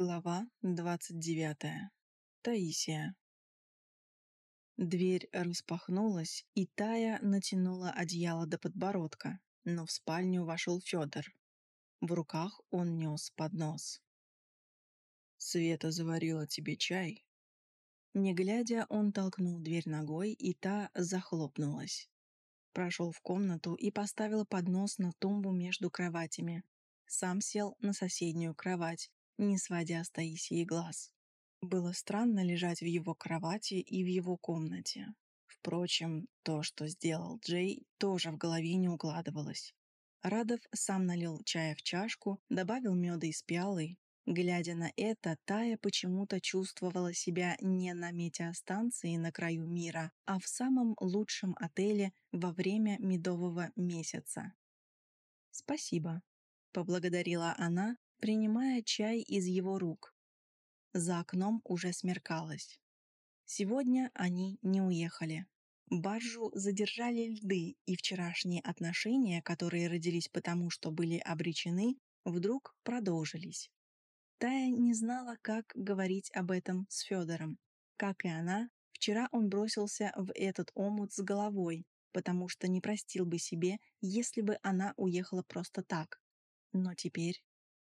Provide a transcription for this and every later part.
Глава 29. Таисия. Дверь распахнулась, и Тая натянула одеяло до подбородка, но в спальню вошел Федор. В руках он нес поднос. «Света заварила тебе чай?» Не глядя, он толкнул дверь ногой, и та захлопнулась. Прошел в комнату и поставил поднос на тумбу между кроватями. Сам сел на соседнюю кровать, не сводя с Таисии глаз. Было странно лежать в его кровати и в его комнате. Впрочем, то, что сделал Джей, тоже в голове не укладывалось. Радов сам налил чая в чашку, добавил меда из пиалы. Глядя на это, Тая почему-то чувствовала себя не на метеостанции на краю мира, а в самом лучшем отеле во время медового месяца. «Спасибо», — поблагодарила она, принимая чай из его рук. За окном уже смеркалось. Сегодня они не уехали. Баржу задержали льды, и вчерашние отношения, которые родились потому, что были обречены, вдруг продолжились. Тая не знала, как говорить об этом с Федором. Как и она, вчера он бросился в этот омут с головой, потому что не простил бы себе, если бы она уехала просто так. Но теперь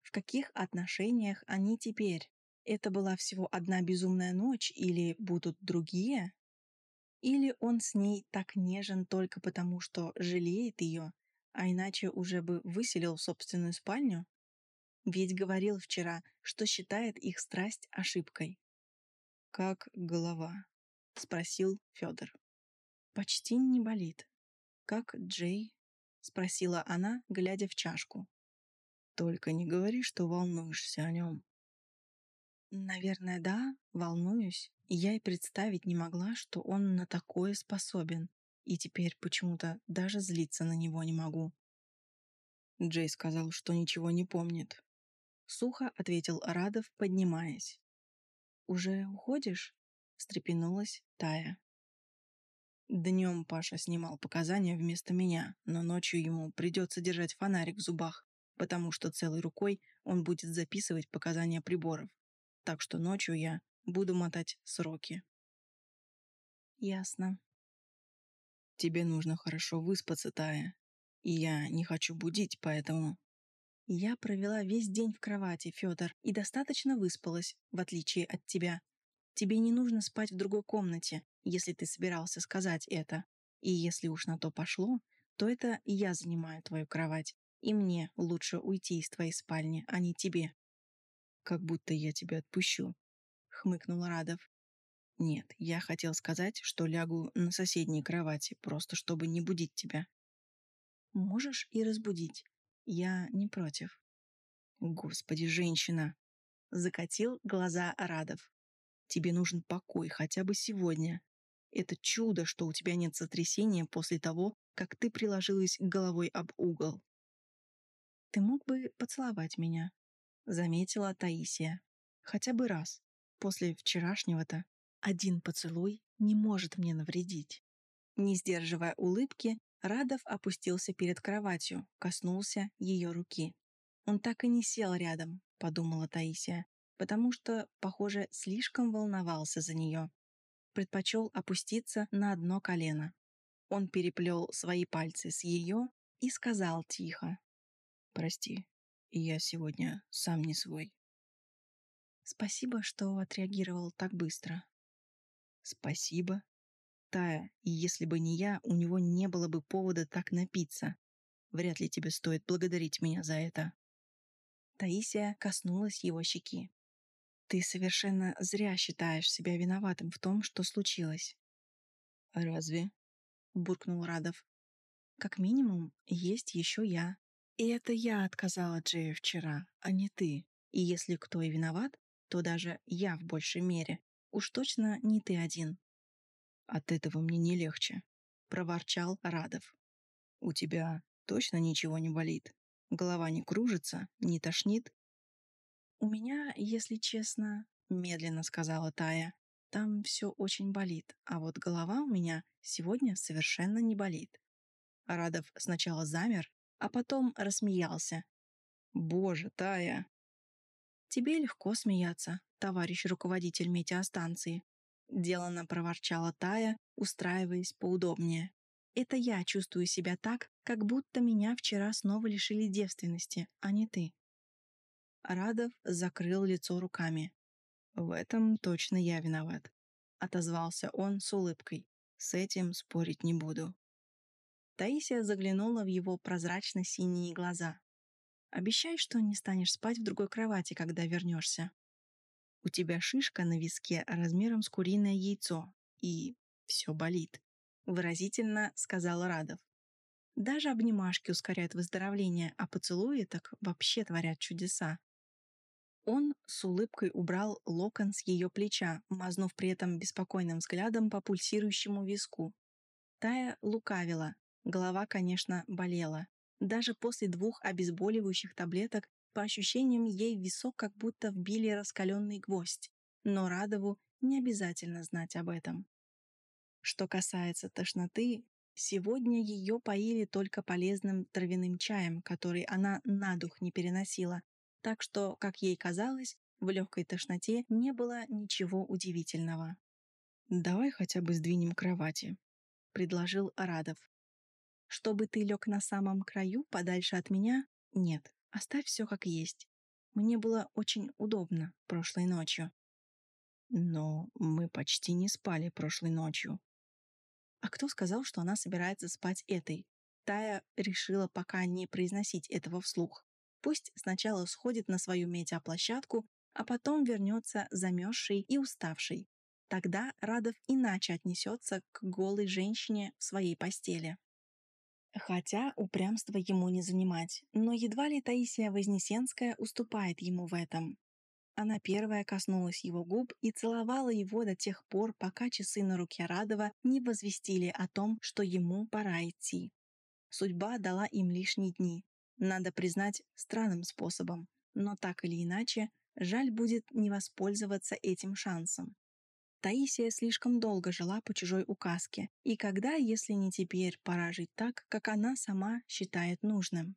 в каких отношениях они теперь? Это была всего одна безумная ночь или будут другие? Или он с ней так нежен только потому, что жалеет ее, а иначе уже бы выселил в собственную спальню? Ведь говорил вчера, что считает их страсть ошибкой. «Как голова?» — спросил Федор. «Почти не болит. Как Джей?» — спросила она, глядя в чашку. Только не говори, что волнуешься о нем. Наверное, да, волнуюсь. Я и представить не могла, что он на такое способен. И теперь почему-то даже злиться на него не могу. Джей сказал, что ничего не помнит. Сухо ответил Радов, поднимаясь. «Уже уходишь?» — встрепенулась Тая. Днем Паша снимал показания вместо меня, но ночью ему придется держать фонарик в зубах потому что целой рукой он будет записывать показания приборов. Так что ночью я буду мотать сроки. Ясно. Тебе нужно хорошо выспаться, Тая. И я не хочу будить, поэтому... Я провела весь день в кровати, Федор, и достаточно выспалась, в отличие от тебя. Тебе не нужно спать в другой комнате, если ты собирался сказать это. И если уж на то пошло, то это я занимаю твою кровать, и мне лучше уйти из твоей спальни, а не тебе. Как будто я тебя отпущу, хмыкнул Радов. Нет, я хотел сказать, что лягу на соседней кровати, просто чтобы не будить тебя. Можешь и разбудить. Я не против. Господи, женщина! Закатил глаза Радов. Тебе нужен покой хотя бы сегодня. Это чудо, что у тебя нет сотрясения после того, как ты приложилась головой об угол ты мог бы поцеловать меня», — заметила Таисия. «Хотя бы раз. После вчерашнего-то один поцелуй не может мне навредить». Не сдерживая улыбки, Радов опустился перед кроватью, коснулся ее руки. «Он так и не сел рядом», — подумала Таисия, потому что, похоже, слишком волновался за нее. Предпочел опуститься на одно колено. Он переплел свои пальцы с ее и сказал тихо, Прости, я сегодня сам не свой. Спасибо, что отреагировал так быстро. Спасибо. Тая, и если бы не я, у него не было бы повода так напиться. Вряд ли тебе стоит благодарить меня за это. Таисия коснулась его щеки. Ты совершенно зря считаешь себя виноватым в том, что случилось. Разве? буркнул Радов. Как минимум, есть еще я. Это я отказала Джею вчера, а не ты. И если кто и виноват, то даже я в большей мере. Уж точно не ты один. От этого мне не легче, проворчал Радов. У тебя точно ничего не болит? Голова не кружится, не тошнит? У меня, если честно, медленно сказала Тая, там все очень болит, а вот голова у меня сегодня совершенно не болит. Радов сначала замер, а потом рассмеялся. «Боже, Тая!» Тебе легко смеяться, товарищ руководитель метеостанции. Делано проворчала Тая, устраиваясь поудобнее. Это я чувствую себя так, как будто меня вчера снова лишили девственности, а не ты. Радов закрыл лицо руками. В этом точно я виноват. Отозвался он с улыбкой. С этим спорить не буду. Таисия заглянула в его прозрачно-синие глаза. «Обещай, что не станешь спать в другой кровати, когда вернешься. У тебя шишка на виске размером с куриное яйцо, и все болит», — выразительно сказал Радов. «Даже обнимашки ускоряют выздоровление, а поцелуи так вообще творят чудеса». Он с улыбкой убрал локон с ее плеча, мазнув при этом беспокойным взглядом по пульсирующему виску. Тая лукавила, Голова, конечно, болела. Даже после двух обезболивающих таблеток, по ощущениям, ей в висок как будто вбили раскаленный гвоздь. Но Радову не обязательно знать об этом. Что касается тошноты, сегодня ее поили только полезным травяным чаем, который она на дух не переносила, так что, как ей казалось, в легкой тошноте не было ничего удивительного. «Давай хотя бы сдвинем кровати», — предложил Радов. Чтобы ты лег на самом краю, подальше от меня? Нет, оставь все как есть. Мне было очень удобно прошлой ночью. Но мы почти не спали прошлой ночью. А кто сказал, что она собирается спать этой? Тая решила пока не произносить этого вслух. Пусть сначала сходит на свою метеоплощадку, а потом вернется замерзшей и уставшей. Тогда Радов иначе отнесется к голой женщине в своей постели. Хотя упрямство ему не занимать, но едва ли Таисия Вознесенская уступает ему в этом. Она первая коснулась его губ и целовала его до тех пор, пока часы на руке Радова не возвестили о том, что ему пора идти. Судьба дала им лишние дни. Надо признать, странным способом. Но так или иначе, жаль будет не воспользоваться этим шансом. Таисия слишком долго жила по чужой указке, и когда, если не теперь, пора жить так, как она сама считает нужным.